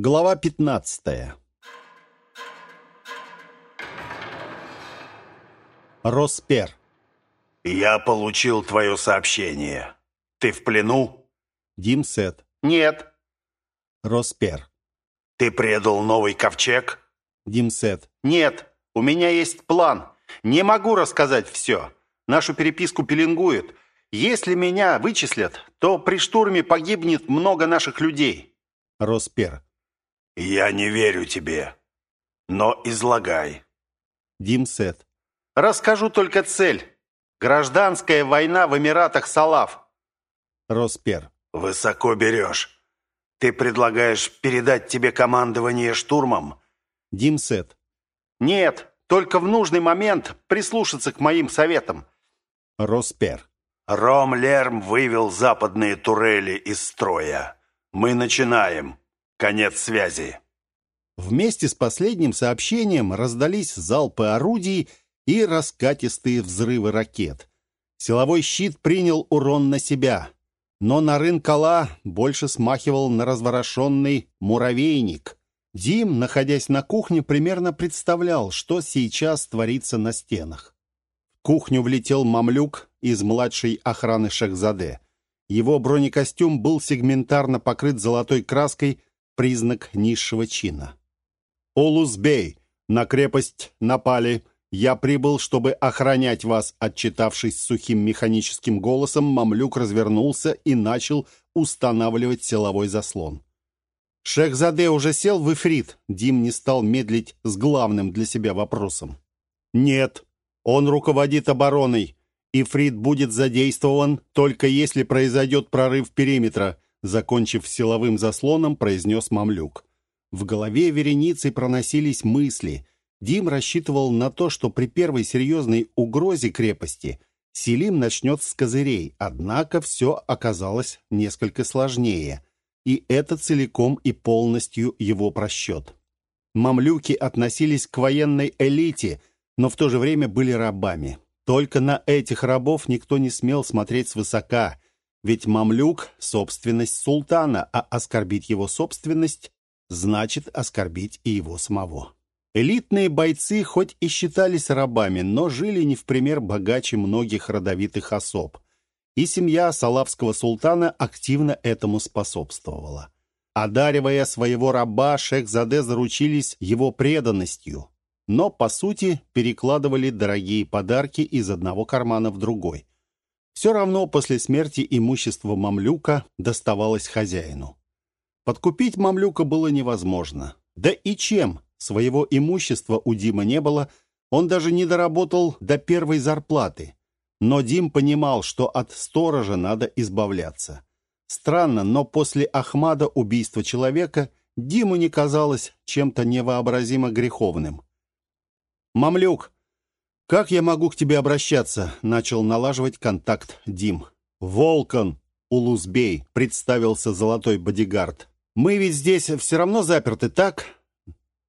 Глава 15. Роспер. «Я получил твое сообщение. Ты в плену?» Димсет. «Нет». Роспер. «Ты предал новый ковчег?» Димсет. «Нет. У меня есть план. Не могу рассказать все. Нашу переписку пеленгуют. Если меня вычислят, то при штурме погибнет много наших людей». Роспер. «Я не верю тебе. Но излагай». Димсет. «Расскажу только цель. Гражданская война в Эмиратах Салав». Роспер. «Высоко берешь. Ты предлагаешь передать тебе командование штурмом?» Димсет. «Нет, только в нужный момент прислушаться к моим советам». Роспер. Ром Лерм вывел западные турели из строя. Мы начинаем. Конец связи. Вместе с последним сообщением раздались залпы орудий и раскатистые взрывы ракет. Силовой щит принял урон на себя, но Нарын Кала больше смахивал на разворошенный муравейник. Дим, находясь на кухне, примерно представлял, что сейчас творится на стенах. В кухню влетел мамлюк из младшей охраны Шахзаде. Его бронекостюм был сегментарно покрыт золотой краской, признак низшего чина. «Олузбей, на крепость напали. Я прибыл, чтобы охранять вас», отчитавшись сухим механическим голосом, мамлюк развернулся и начал устанавливать силовой заслон. Шехзаде уже сел в эфрит. Дим не стал медлить с главным для себя вопросом. «Нет, он руководит обороной. Ифрит будет задействован, только если произойдет прорыв периметра», закончив силовым заслоном, произнес Мамлюк. В голове вереницей проносились мысли. Дим рассчитывал на то, что при первой серьезной угрозе крепости Селим начнет с козырей, однако все оказалось несколько сложнее, и это целиком и полностью его просчет. Мамлюки относились к военной элите, но в то же время были рабами. Только на этих рабов никто не смел смотреть свысока, ведь мамлюк — собственность султана, а оскорбить его собственность значит оскорбить и его самого. Элитные бойцы хоть и считались рабами, но жили не в пример богаче многих родовитых особ. И семья салавского султана активно этому способствовала. Одаривая своего раба, шейх-заде заручились его преданностью, но, по сути, перекладывали дорогие подарки из одного кармана в другой. Все равно после смерти имущество мамлюка доставалось хозяину. Подкупить мамлюка было невозможно. Да и чем? Своего имущества у Дима не было, он даже не доработал до первой зарплаты. Но Дим понимал, что от сторожа надо избавляться. Странно, но после Ахмада убийства человека Диму не казалось чем-то невообразимо греховным. «Мамлюк, как я могу к тебе обращаться?» — начал налаживать контакт Дим. «Волкон, Улузбей», — представился золотой бодигард. «Мы ведь здесь все равно заперты, так?»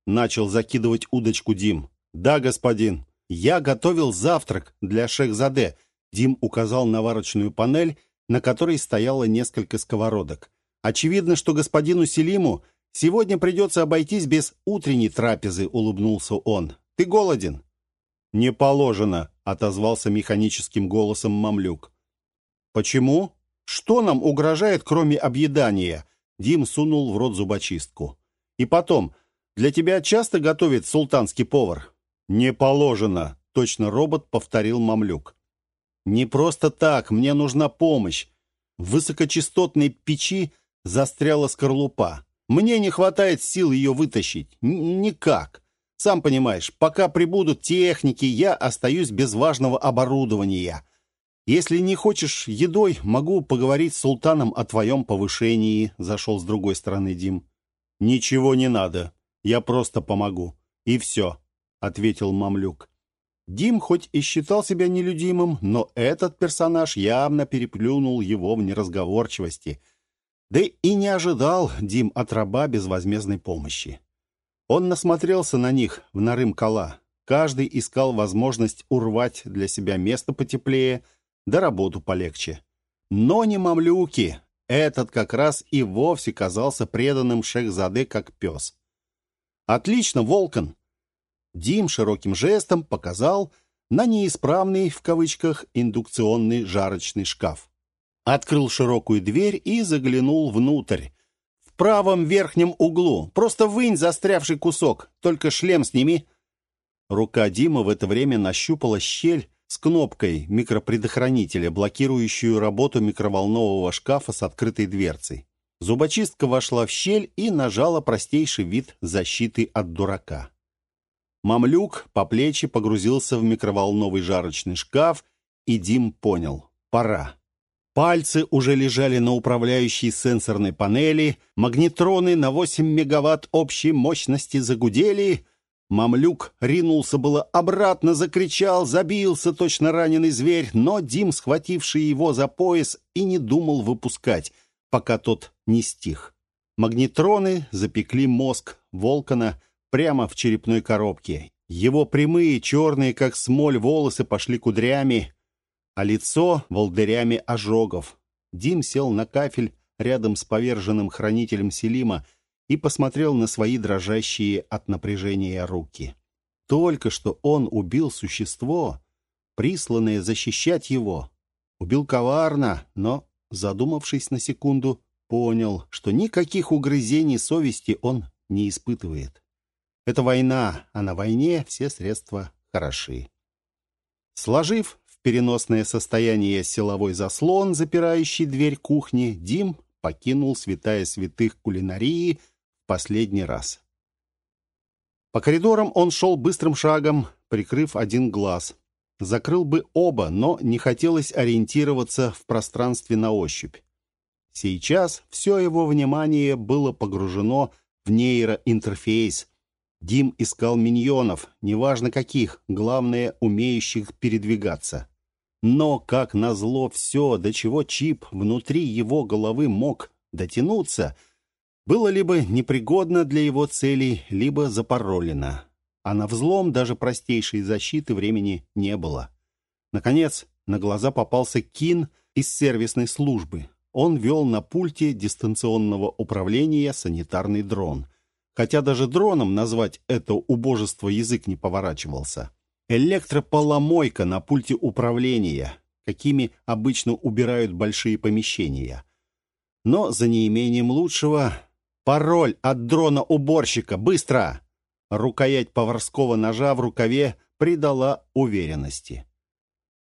Начал закидывать удочку Дим. «Да, господин. Я готовил завтрак для Шехзаде». Дим указал на варочную панель, на которой стояло несколько сковородок. «Очевидно, что господину Селиму сегодня придется обойтись без утренней трапезы», — улыбнулся он. «Ты голоден?» «Не положено», — отозвался механическим голосом мамлюк. «Почему? Что нам угрожает, кроме объедания?» Дим сунул в рот зубочистку. «И потом, для тебя часто готовит султанский повар?» «Не положено», — точно робот повторил мамлюк. «Не просто так, мне нужна помощь. В высокочастотной печи застряла скорлупа. Мне не хватает сил ее вытащить. Н никак. Сам понимаешь, пока прибудут техники, я остаюсь без важного оборудования. Если не хочешь едой, могу поговорить с султаном о твоем повышении, зашел с другой стороны Дим. Ничего не надо, я просто помогу. И все, ответил мамлюк. Дим хоть и считал себя нелюдимым, но этот персонаж явно переплюнул его в неразговорчивости. Да и не ожидал Дим от раба безвозмездной помощи. Он насмотрелся на них в Нарым-Кала. Каждый искал возможность урвать для себя место потеплее, да работу полегче. Но не мамлюки. этот как раз и вовсе казался преданным Шехзаде как пес. «Отлично, Волкан!» Дим широким жестом показал на неисправный, в кавычках, индукционный жарочный шкаф. Открыл широкую дверь и заглянул внутрь. Правом верхнем углу. Просто вынь застрявший кусок, только шлем сними. Рука Дима в это время нащупала щель с кнопкой микропредохранителя, блокирующую работу микроволнового шкафа с открытой дверцей. Зубочистка вошла в щель и нажала простейший вид защиты от дурака. Мамлюк по плечи погрузился в микроволновый жарочный шкаф, и Дим понял — пора. Пальцы уже лежали на управляющей сенсорной панели, магнитроны на 8 мегаватт общей мощности загудели. Мамлюк ринулся было обратно, закричал, забился точно раненый зверь, но Дим, схвативший его за пояс, и не думал выпускать, пока тот не стих. Магнитроны запекли мозг Волкана, прямо в черепной коробке. Его прямые, черные, как смоль, волосы пошли кудрями, а лицо — волдырями ожогов. Дим сел на кафель рядом с поверженным хранителем Селима и посмотрел на свои дрожащие от напряжения руки. Только что он убил существо, присланное защищать его. Убил коварно, но, задумавшись на секунду, понял, что никаких угрызений совести он не испытывает. Это война, а на войне все средства хороши. Сложив переносное состояние силовой заслон, запирающий дверь кухни, Дим покинул святая святых кулинарии в последний раз. По коридорам он шел быстрым шагом, прикрыв один глаз. Закрыл бы оба, но не хотелось ориентироваться в пространстве на ощупь. Сейчас все его внимание было погружено в нейроинтерфейс, Дим искал миньонов, неважно каких, главное, умеющих передвигаться. Но, как назло, все, до чего чип внутри его головы мог дотянуться, было либо непригодно для его целей, либо запаролено. А на взлом даже простейшей защиты времени не было. Наконец, на глаза попался Кин из сервисной службы. Он вел на пульте дистанционного управления санитарный дрон — хотя даже дроном назвать это убожество язык не поворачивался. Электрополомойка на пульте управления, какими обычно убирают большие помещения. Но за неимением лучшего пароль от дрона-уборщика, быстро! Рукоять поварского ножа в рукаве придала уверенности.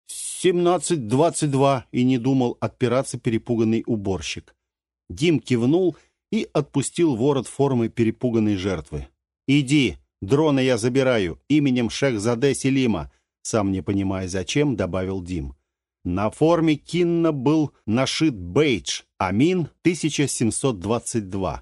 «Семнадцать двадцать два!» и не думал отпираться перепуганный уборщик. Дим кивнул и отпустил ворот формы перепуганной жертвы. «Иди, дрона я забираю, именем Шехзаде Селима», сам не понимая зачем, добавил Дим. На форме Кинна был нашит бейдж «Амин 1722».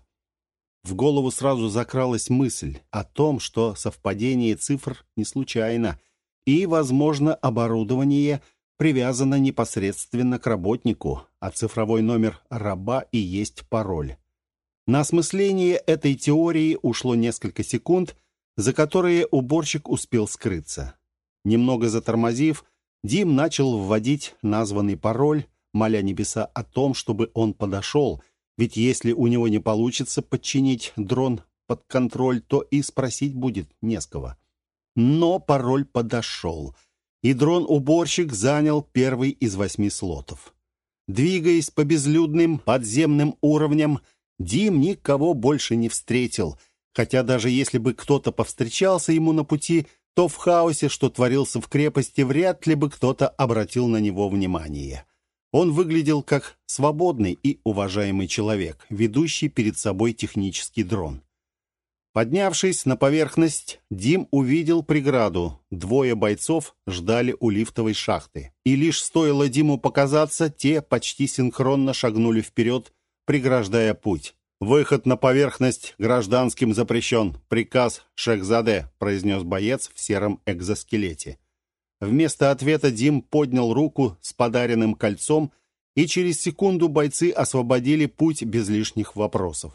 В голову сразу закралась мысль о том, что совпадение цифр не случайно, и, возможно, оборудование привязано непосредственно к работнику, а цифровой номер раба и есть пароль. На осмысление этой теории ушло несколько секунд, за которые уборщик успел скрыться. Немного затормозив, Дим начал вводить названный пароль, моля небеса о том, чтобы он подошел, ведь если у него не получится подчинить дрон под контроль, то и спросить будет не с кого. Но пароль подошел, и дрон-уборщик занял первый из восьми слотов. Двигаясь по безлюдным подземным уровням, Дим никого больше не встретил, хотя даже если бы кто-то повстречался ему на пути, то в хаосе, что творился в крепости, вряд ли бы кто-то обратил на него внимание. Он выглядел как свободный и уважаемый человек, ведущий перед собой технический дрон. Поднявшись на поверхность, Дим увидел преграду. Двое бойцов ждали у лифтовой шахты. И лишь стоило Диму показаться, те почти синхронно шагнули вперед, преграждая путь. «Выход на поверхность гражданским запрещен. Приказ Шехзаде», произнес боец в сером экзоскелете. Вместо ответа Дим поднял руку с подаренным кольцом, и через секунду бойцы освободили путь без лишних вопросов.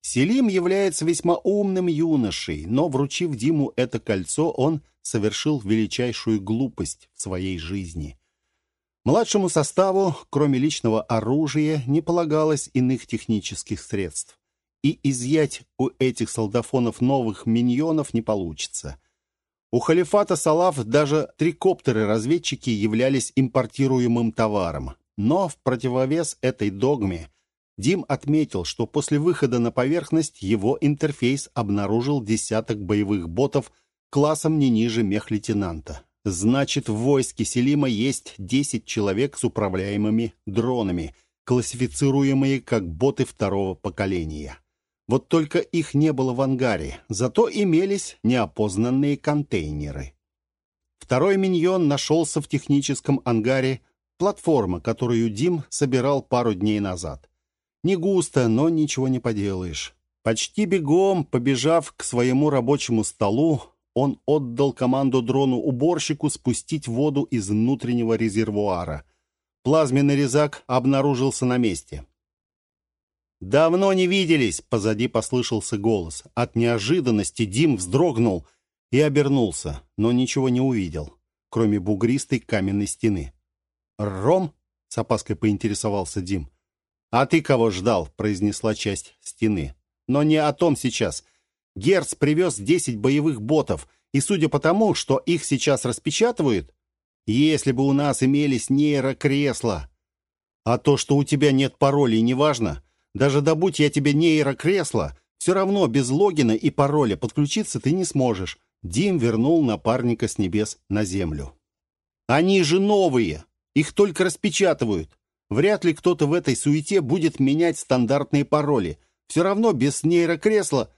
Селим является весьма умным юношей, но, вручив Диму это кольцо, он совершил величайшую глупость в своей жизни. Младшему составу, кроме личного оружия, не полагалось иных технических средств. И изъять у этих солдафонов новых миньонов не получится. У халифата Салаф даже трикоптеры-разведчики являлись импортируемым товаром. Но в противовес этой догме Дим отметил, что после выхода на поверхность его интерфейс обнаружил десяток боевых ботов классом не ниже мехлейтенанта. Значит, в войске Селима есть 10 человек с управляемыми дронами, классифицируемые как боты второго поколения. Вот только их не было в ангаре, зато имелись неопознанные контейнеры. Второй миньон нашелся в техническом ангаре, платформа, которую Дим собирал пару дней назад. Не густо, но ничего не поделаешь. Почти бегом, побежав к своему рабочему столу, он отдал команду дрону-уборщику спустить воду из внутреннего резервуара. Плазменный резак обнаружился на месте. «Давно не виделись!» — позади послышался голос. От неожиданности Дим вздрогнул и обернулся, но ничего не увидел, кроме бугристой каменной стены. «Ром?» — с опаской поинтересовался Дим. «А ты кого ждал?» — произнесла часть стены. «Но не о том сейчас. Герц привез десять боевых ботов, и судя по тому, что их сейчас распечатывают, если бы у нас имелись нейрокресла, а то, что у тебя нет паролей, неважно, даже добудь я тебе нейрокресло, все равно без логина и пароля подключиться ты не сможешь. Дим вернул напарника с небес на землю. Они же новые, их только распечатывают. Вряд ли кто-то в этой суете будет менять стандартные пароли. Все равно без нейрокресла...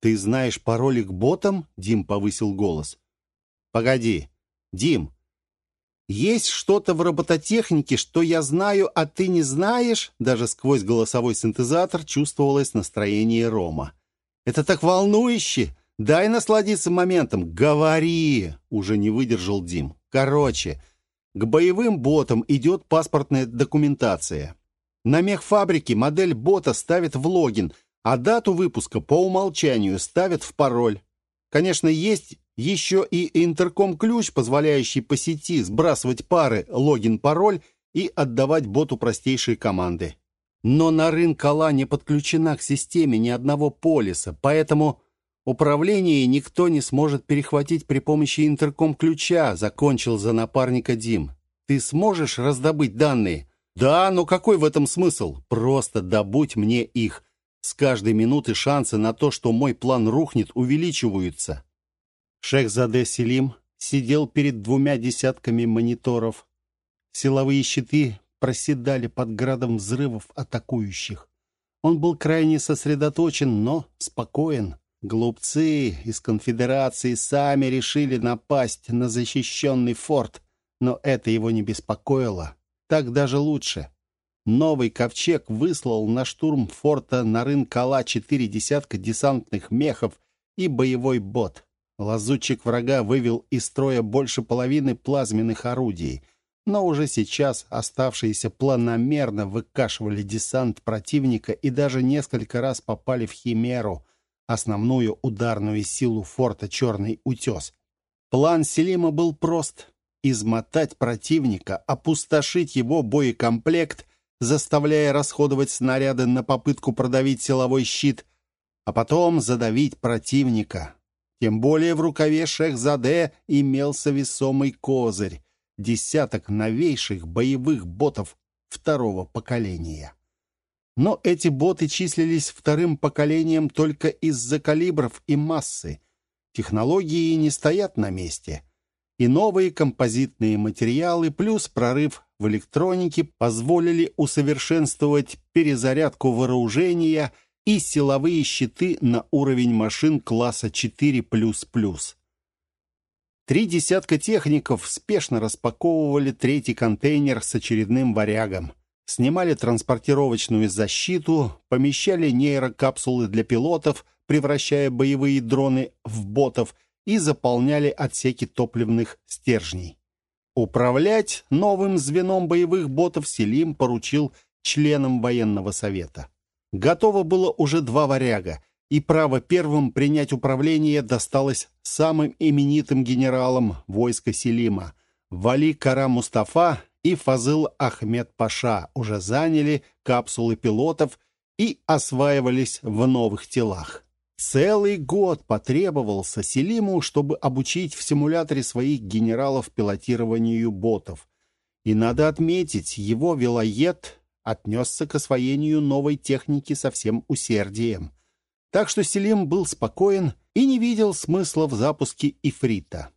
Ты знаешь пароли к ботам? Дим повысил голос. Погоди. Дим, есть что-то в робототехнике, что я знаю, а ты не знаешь? Даже сквозь голосовой синтезатор чувствовалось настроение Рома. Это так волнующе. Дай насладиться моментом. Говори, уже не выдержал Дим. Короче, к боевым ботам идет паспортная документация. На мехфабрике модель бота ставят в логин, а дату выпуска по умолчанию ставят в пароль. Конечно, есть еще и интерком-ключ, позволяющий по сети сбрасывать пары, логин-пароль и отдавать боту простейшие команды. Но на рынкала не подключена к системе ни одного полиса, поэтому управление никто не сможет перехватить при помощи интерком-ключа, закончил за напарника Дим. Ты сможешь раздобыть данные? Да, но какой в этом смысл? Просто добудь мне их. С каждой минуты шансы на то, что мой план рухнет, увеличиваются. Шехзаде Селим сидел перед двумя десятками мониторов. Силовые щиты проседали под градом взрывов атакующих. Он был крайне сосредоточен, но спокоен. Глупцы из конфедерации сами решили напасть на защищенный форт, но это его не беспокоило. Так даже лучше. Новый ковчег выслал на штурм форта на Нарын-Кала четыре десятка десантных мехов и боевой бот. Лазутчик врага вывел из строя больше половины плазменных орудий, но уже сейчас оставшиеся планомерно выкашивали десант противника и даже несколько раз попали в Химеру, основную ударную силу форта «Черный утес». План Селима был прост — измотать противника, опустошить его боекомплект, заставляя расходовать снаряды на попытку продавить силовой щит, а потом задавить противника, тем более в рукаве Шехзаде имелся весомый козырь — десяток новейших боевых ботов второго поколения. Но эти боты числились вторым поколением только из-за калибров и массы. Технологии не стоят на месте. И новые композитные материалы плюс прорыв в электронике позволили усовершенствовать перезарядку вооружения – и силовые щиты на уровень машин класса 4++. Три десятка техников спешно распаковывали третий контейнер с очередным варягом, снимали транспортировочную защиту, помещали нейрокапсулы для пилотов, превращая боевые дроны в ботов и заполняли отсеки топливных стержней. Управлять новым звеном боевых ботов Селим поручил членам военного совета. Готово было уже два варяга, и право первым принять управление досталось самым именитым генералам войска Селима, Вали Кара Мустафа и Фазыл Ахмед Паша уже заняли капсулы пилотов и осваивались в новых телах. Целый год потребовался Селиму, чтобы обучить в симуляторе своих генералов пилотированию ботов. И надо отметить, его велоед отнесся к освоению новой техники со всем усердием. Так что Селим был спокоен и не видел смысла в запуске Ифрита.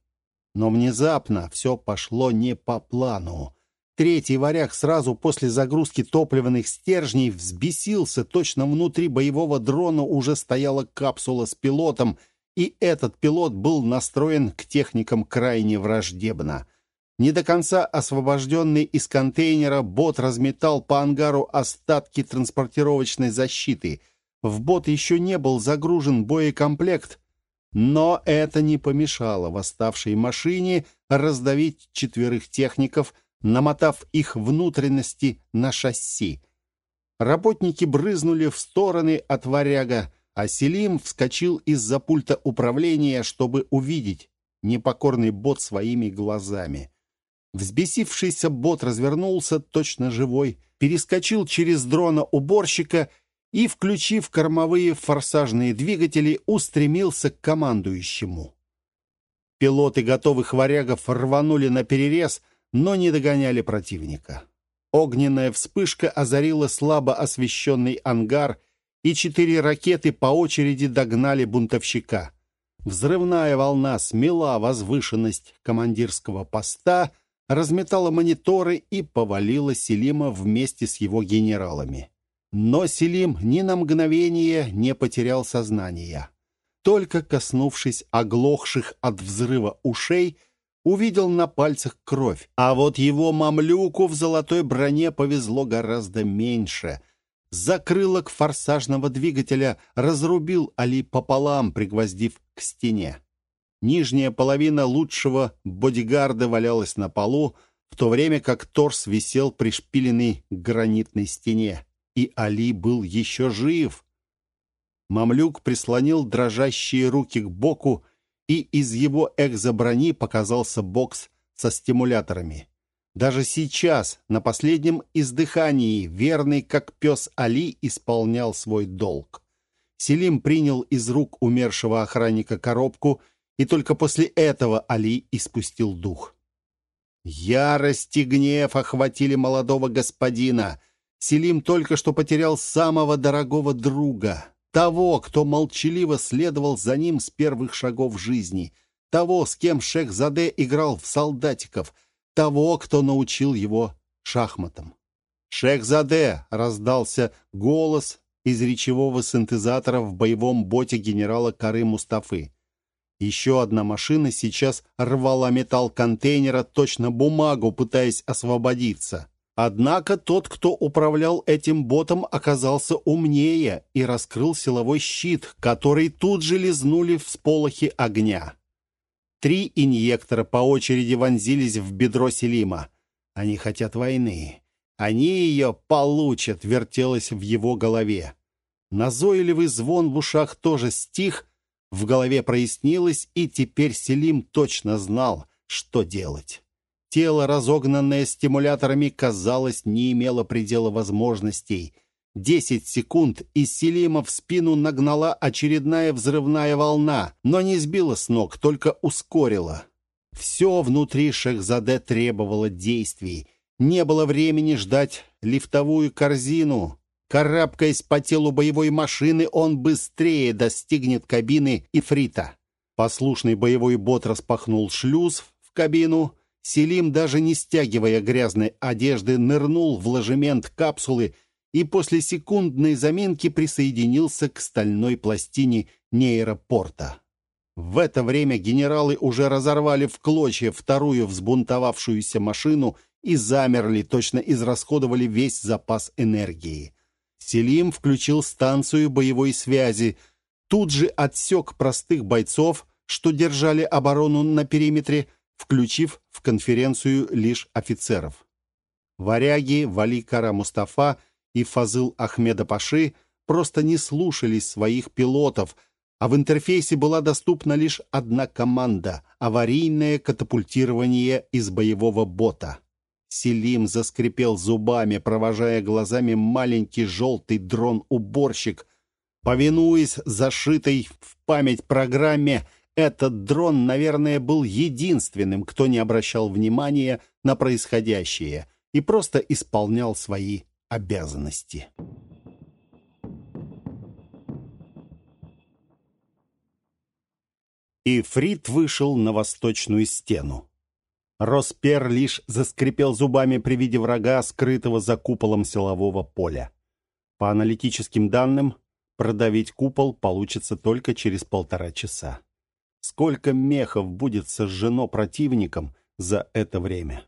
Но внезапно все пошло не по плану. Третий варяг сразу после загрузки топливных стержней взбесился. Точно внутри боевого дрона уже стояла капсула с пилотом, и этот пилот был настроен к техникам крайне враждебно. Не до конца освобожденный из контейнера, бот разметал по ангару остатки транспортировочной защиты. В бот еще не был загружен боекомплект, но это не помешало восставшей машине раздавить четверых техников, намотав их внутренности на шасси. Работники брызнули в стороны от варяга, а Селим вскочил из-за пульта управления, чтобы увидеть непокорный бот своими глазами. Взбесившийся бот развернулся, точно живой, перескочил через дрона уборщика и, включив кормовые форсажные двигатели, устремился к командующему. Пилоты готовых варягов рванули на перерез, но не догоняли противника. Огненная вспышка озарила слабо освещенный ангар, и четыре ракеты по очереди догнали бунтовщика. Взрывная волна смела возвышенность командирского поста, разметала мониторы и повалила Селима вместе с его генералами. Но Селим ни на мгновение не потерял сознания. Только коснувшись оглохших от взрыва ушей, увидел на пальцах кровь. А вот его мамлюку в золотой броне повезло гораздо меньше. Закрылок форсажного двигателя разрубил Али пополам, пригвоздив к стене. Нижняя половина лучшего бодигарда валялась на полу, в то время как торс висел пришпиленный к гранитной стене. И Али был еще жив. Мамлюк прислонил дрожащие руки к боку и из его экзоброни показался бокс со стимуляторами. Даже сейчас, на последнем издыхании, верный как пес Али исполнял свой долг. Селим принял из рук умершего охранника коробку, и только после этого Али испустил дух. Ярость и гнев охватили молодого господина. Селим только что потерял самого дорогого друга. Того, кто молчаливо следовал за ним с первых шагов жизни. Того, с кем шейх Заде играл в солдатиков. Того, кто научил его шахматам. шейх Заде раздался голос из речевого синтезатора в боевом боте генерала Кары Мустафы. Еще одна машина сейчас рвала металл контейнера, точно бумагу, пытаясь освободиться. Однако тот, кто управлял этим ботом, оказался умнее и раскрыл силовой щит, который тут же лизнули всполохи огня. Три инъектора по очереди вонзились в бедро Селима. Они хотят войны. Они ее получат, вертелось в его голове. Назойливый звон в ушах тоже стих, в голове прояснилось, и теперь Селим точно знал, что делать. Тело, разогнанное стимуляторами, казалось, не имело предела возможностей. Десять секунд, и Селима в спину нагнала очередная взрывная волна, но не сбила с ног, только ускорила. Все внутри Шехзаде требовало действий. Не было времени ждать лифтовую корзину. Карабкаясь по телу боевой машины, он быстрее достигнет кабины Ифрита. Послушный боевой бот распахнул шлюз в кабину, Селим, даже не стягивая грязной одежды, нырнул в ложемент капсулы и после секундной заминки присоединился к стальной пластине нейропорта. В это время генералы уже разорвали в клочья вторую взбунтовавшуюся машину и замерли, точно израсходовали весь запас энергии. Селим включил станцию боевой связи, тут же отсек простых бойцов, что держали оборону на периметре, включив в конференцию лишь офицеров. Варяги Вали Кара Мустафа и Фазыл Ахмеда Паши просто не слушались своих пилотов, а в интерфейсе была доступна лишь одна команда — аварийное катапультирование из боевого бота. Селим заскрипел зубами, провожая глазами маленький желтый дрон-уборщик. Повинуясь зашитой в память программе, этот дрон, наверное, был единственным, кто не обращал внимания на происходящее и просто исполнял свои обязанности. И Фрид вышел на восточную стену. Роспер лишь заскрипел зубами при виде врага, скрытого за куполом силового поля. По аналитическим данным, продавить купол получится только через полтора часа. Сколько мехов будет сожжено противником за это время?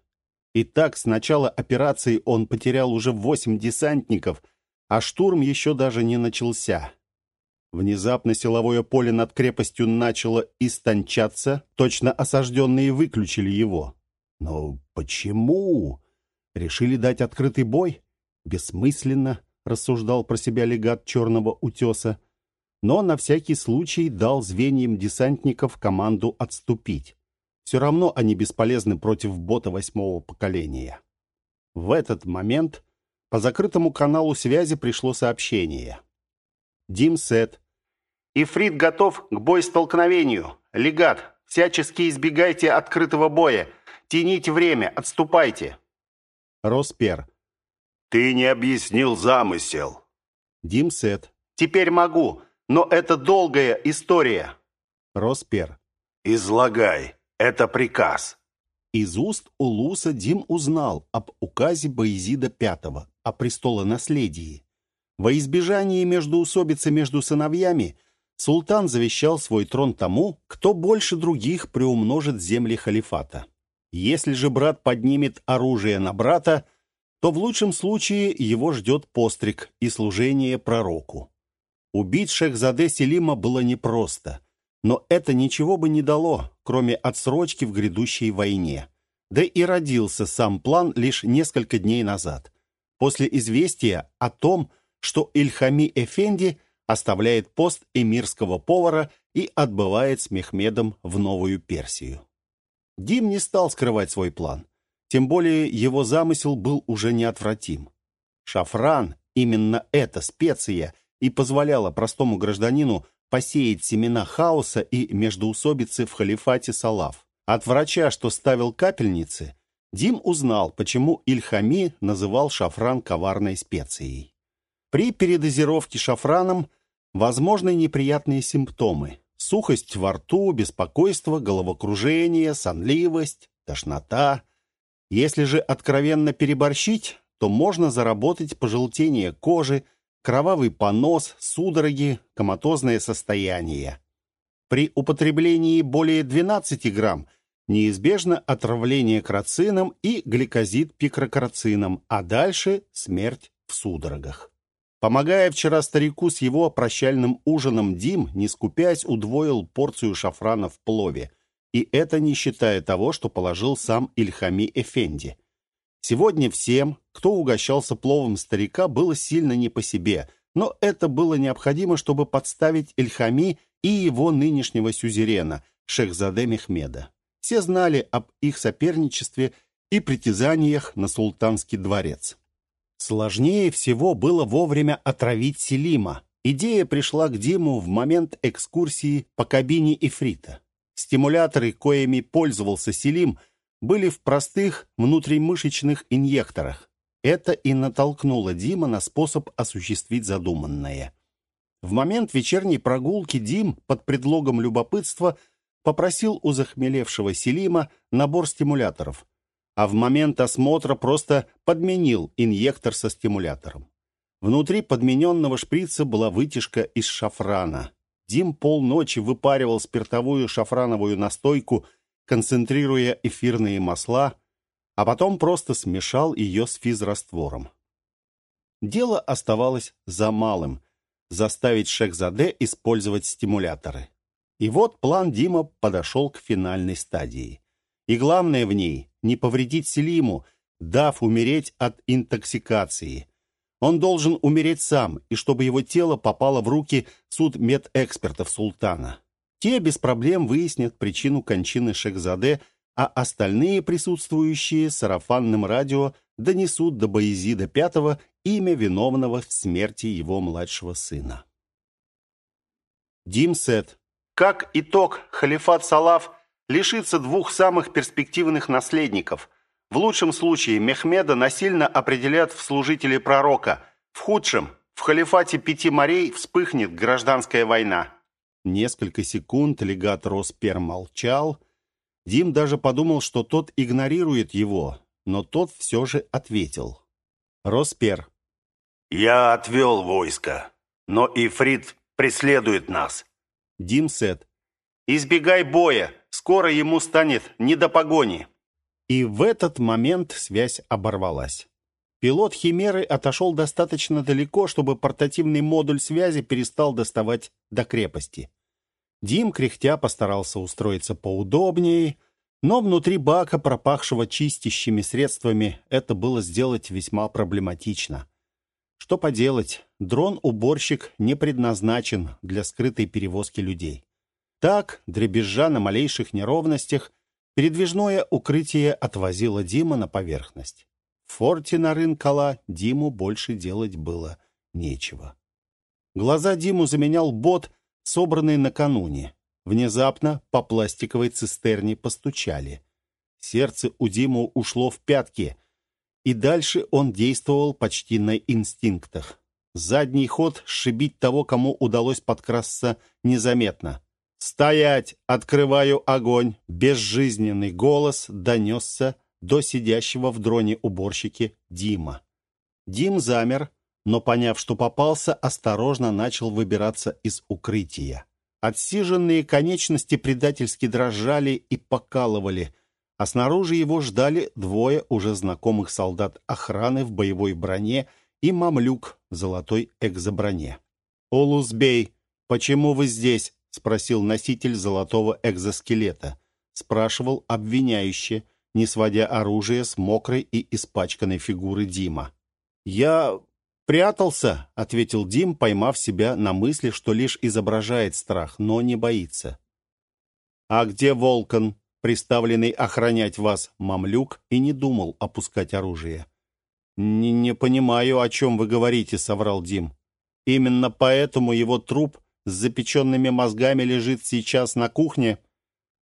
Итак, с начала операции он потерял уже восемь десантников, а штурм еще даже не начался. Внезапно силовое поле над крепостью начало истончаться, точно осажденные выключили его. Но почему? Решили дать открытый бой? Бессмысленно, рассуждал про себя легат Черного Утеса. Но на всякий случай дал звеньям десантников команду отступить. Все равно они бесполезны против бота восьмого поколения. В этот момент по закрытому каналу связи пришло сообщение. Дим Сет. Ифрит готов к бой-столкновению. Легат, всячески избегайте открытого боя. Тяните время, отступайте. Роспер. Ты не объяснил замысел. Димсет. Теперь могу, но это долгая история. Роспер. Излагай. Это приказ. Из уст Улуса Дим узнал об указе Боязида V о престолонаследии. Во избежание междоусобицы между сыновьями султан завещал свой трон тому, кто больше других приумножит земли халифата. Если же брат поднимет оружие на брата, то в лучшем случае его ждет постриг и служение пророку. Убить Шехзаде Селима было непросто, но это ничего бы не дало, кроме отсрочки в грядущей войне. Да и родился сам план лишь несколько дней назад, после известия о том, что Ильхами Эфенди оставляет пост эмирского повара и отбывает с Мехмедом в Новую Персию. Дим не стал скрывать свой план. Тем более его замысел был уже неотвратим. Шафран, именно эта специя, и позволяла простому гражданину посеять семена хаоса и междоусобицы в халифате Салав. От врача, что ставил капельницы, Дим узнал, почему Ильхами называл шафран коварной специей. При передозировке шафраном возможны неприятные симптомы сухость во рту, беспокойство, головокружение, сонливость, тошнота. Если же откровенно переборщить, то можно заработать пожелтение кожи, кровавый понос, судороги, коматозное состояние. При употреблении более 12 грамм неизбежно отравление крацином и гликозид пикрокрацином, а дальше смерть в судорогах. Помогая вчера старику с его прощальным ужином, Дим, не скупясь, удвоил порцию шафрана в плове. И это не считая того, что положил сам Ильхами Эфенди. Сегодня всем, кто угощался пловом старика, было сильно не по себе, но это было необходимо, чтобы подставить Ильхами и его нынешнего сюзерена, Шехзаде Мехмеда. Все знали об их соперничестве и притязаниях на султанский дворец. Сложнее всего было вовремя отравить Селима. Идея пришла к Диму в момент экскурсии по кабине Ифрита. Стимуляторы, коими пользовался Селим, были в простых внутримышечных инъекторах. Это и натолкнуло Дима на способ осуществить задуманное. В момент вечерней прогулки Дим под предлогом любопытства попросил у захмелевшего Селима набор стимуляторов а в момент осмотра просто подменил инъектор со стимулятором. Внутри подмененного шприца была вытяжка из шафрана. Дим полночи выпаривал спиртовую шафрановую настойку, концентрируя эфирные масла, а потом просто смешал ее с физраствором. Дело оставалось за малым – заставить Шехзаде использовать стимуляторы. И вот план Дима подошел к финальной стадии. И главное в ней не повредить Селиму, дав умереть от интоксикации. Он должен умереть сам, и чтобы его тело попало в руки суд медэкспертов султана. Те без проблем выяснят причину кончины Шехзаде, а остальные присутствующие сарафанным радио донесут до Боязида V имя виновного в смерти его младшего сына. Димсет. Как итог, халифат Салав лишится двух самых перспективных наследников. В лучшем случае Мехмеда насильно определят в служители пророка. В худшем, в халифате пяти морей вспыхнет гражданская война. Несколько секунд легат Роспер молчал. Дим даже подумал, что тот игнорирует его, но тот все же ответил. Роспер. «Я отвел войско, но Ифрит преследует нас». Димсет. «Избегай боя, скоро ему станет не до погони». И в этот момент связь оборвалась. Пилот Химеры отошел достаточно далеко, чтобы портативный модуль связи перестал доставать до крепости. Дим, кряхтя, постарался устроиться поудобнее, но внутри бака, пропахшего чистящими средствами, это было сделать весьма проблематично. Что поделать, дрон-уборщик не предназначен для скрытой перевозки людей. Так, дребезжа на малейших неровностях, передвижное укрытие отвозило Дима на поверхность. В форте на Рынкала Диму больше делать было нечего. Глаза Диму заменял бот, собранный накануне. Внезапно по пластиковой цистерне постучали. Сердце у Диму ушло в пятки, и дальше он действовал почти на инстинктах. Задний ход сшибить того, кому удалось подкрасться незаметно. «Стоять! Открываю огонь!» Безжизненный голос донесся до сидящего в дроне уборщики Дима. Дим замер, но, поняв, что попался, осторожно начал выбираться из укрытия. Отсиженные конечности предательски дрожали и покалывали, а снаружи его ждали двое уже знакомых солдат охраны в боевой броне и мамлюк в золотой экзоброне. «Олузбей, почему вы здесь?» — спросил носитель золотого экзоскелета. Спрашивал обвиняюще, не сводя оружие с мокрой и испачканной фигуры Дима. «Я «Прятался», — ответил Дим, поймав себя на мысли, что лишь изображает страх, но не боится. «А где Волкан, приставленный охранять вас, мамлюк?» и не думал опускать оружие. «Не, «Не понимаю, о чем вы говорите», — соврал Дим. «Именно поэтому его труп с запеченными мозгами лежит сейчас на кухне.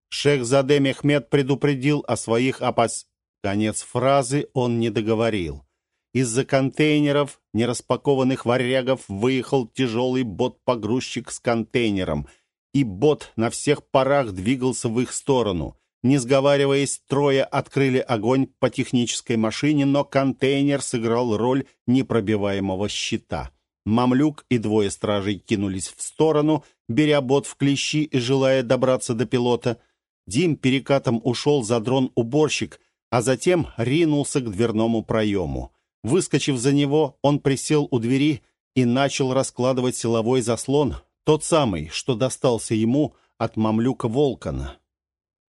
Шех Заде Мехмед предупредил о своих опас...» Конец фразы он не договорил. Из-за контейнеров, нераспакованных варягов, выехал тяжелый бот-погрузчик с контейнером, и бот на всех парах двигался в их сторону. Не сговариваясь, трое открыли огонь по технической машине, но контейнер сыграл роль непробиваемого щита. Мамлюк и двое стражей кинулись в сторону, беря бот в клещи и желая добраться до пилота. Дим перекатом ушел за дрон-уборщик, а затем ринулся к дверному проему. Выскочив за него, он присел у двери и начал раскладывать силовой заслон, тот самый, что достался ему от мамлюка Волкана.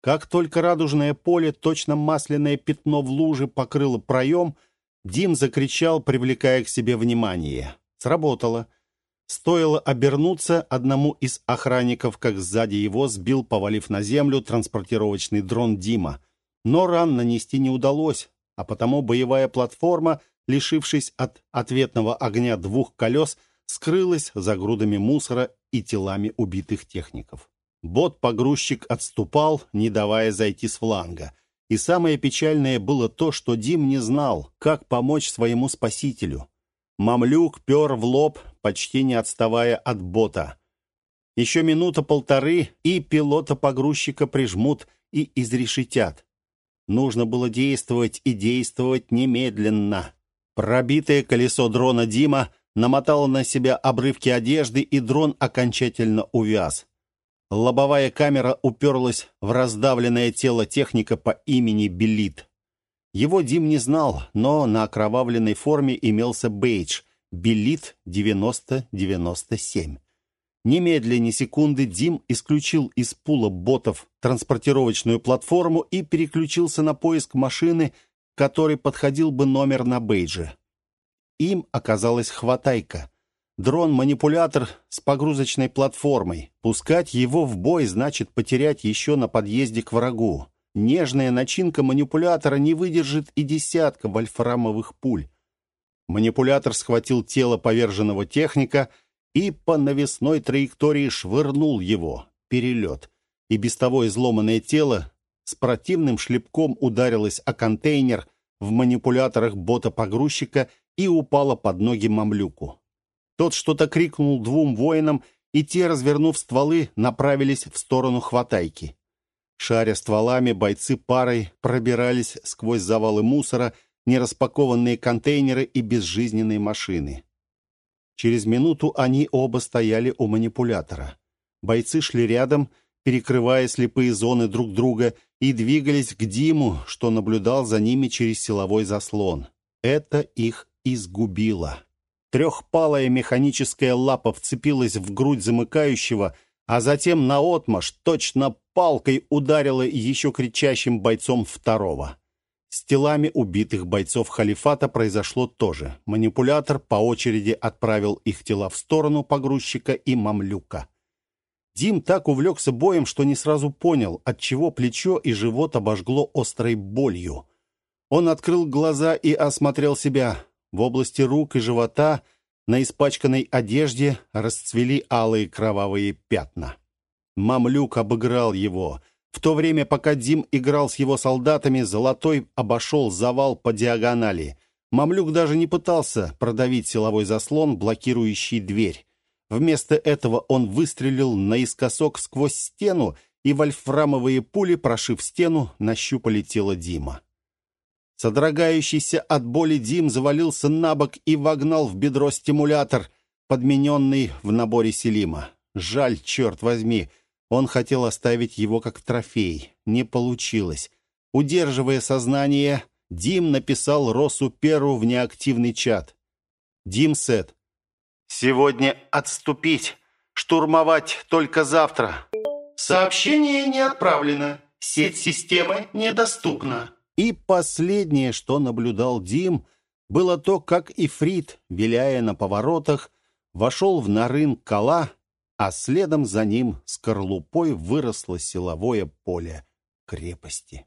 Как только радужное поле, точно масляное пятно в луже покрыло проем, Дим закричал, привлекая к себе внимание. Сработало. Стоило обернуться одному из охранников, как сзади его сбил, повалив на землю, транспортировочный дрон Дима. Но ран нанести не удалось, а потому боевая платформа лишившись от ответного огня двух колес, скрылась за грудами мусора и телами убитых техников. Бот-погрузчик отступал, не давая зайти с фланга. И самое печальное было то, что Дим не знал, как помочь своему спасителю. Мамлюк пер в лоб, почти не отставая от бота. Еще минута-полторы, и пилота-погрузчика прижмут и изрешетят. Нужно было действовать и действовать немедленно. Пробитое колесо дрона Дима намотало на себя обрывки одежды, и дрон окончательно увяз. Лобовая камера уперлась в раздавленное тело техника по имени Белит. Его Дим не знал, но на окровавленной форме имелся бейдж «Белит 9097». Немедленно секунды Дим исключил из пула ботов транспортировочную платформу и переключился на поиск машины, который подходил бы номер на бейдже. Им оказалась хватайка. Дрон-манипулятор с погрузочной платформой. Пускать его в бой значит потерять еще на подъезде к врагу. нежная начинка манипулятора не выдержит и десятка вольфрамовых пуль. Манипулятор схватил тело поверженного техника и по навесной траектории швырнул его. Перелет. И без того изломанное тело с противным шлепком ударилось о контейнер в манипуляторах бота-погрузчика и упало под ноги мамлюку. Тот что-то крикнул двум воинам, и те, развернув стволы, направились в сторону хватайки. Шаря стволами, бойцы парой пробирались сквозь завалы мусора, нераспакованные контейнеры и безжизненные машины. Через минуту они оба стояли у манипулятора. Бойцы шли рядом, перекрывая слепые зоны друг друга, и двигались к Диму, что наблюдал за ними через силовой заслон. Это их изгубило. Трехпалая механическая лапа вцепилась в грудь замыкающего, а затем наотмашь точно палкой ударила еще кричащим бойцом второго. С телами убитых бойцов халифата произошло то же. Манипулятор по очереди отправил их тела в сторону погрузчика и мамлюка. Дим так увлекся боем, что не сразу понял, от чего плечо и живот обожгло острой болью. Он открыл глаза и осмотрел себя. В области рук и живота на испачканной одежде расцвели алые кровавые пятна. Мамлюк обыграл его. В то время, пока Дим играл с его солдатами, Золотой обошел завал по диагонали. Мамлюк даже не пытался продавить силовой заслон, блокирующий дверь. Вместо этого он выстрелил наискосок сквозь стену, и вольфрамовые пули, прошив стену, нащупали тело Дима. Содрогающийся от боли Дим завалился на бок и вогнал в бедро стимулятор, подмененный в наборе Селима. Жаль, черт возьми, он хотел оставить его как трофей. Не получилось. Удерживая сознание, Дим написал Росу Перу в неактивный чат. «Дим Сет, Сегодня отступить. Штурмовать только завтра. Сообщение не отправлено. Сеть системы недоступна. И последнее, что наблюдал Дим, было то, как Ифрит, виляя на поворотах, вошел в нарын кола, а следом за ним скорлупой выросло силовое поле крепости.